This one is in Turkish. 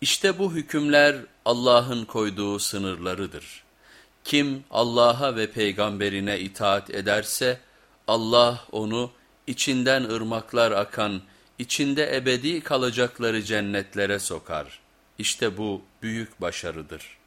İşte bu hükümler Allah'ın koyduğu sınırlarıdır. Kim Allah'a ve peygamberine itaat ederse Allah onu içinden ırmaklar akan, içinde ebedi kalacakları cennetlere sokar. İşte bu büyük başarıdır.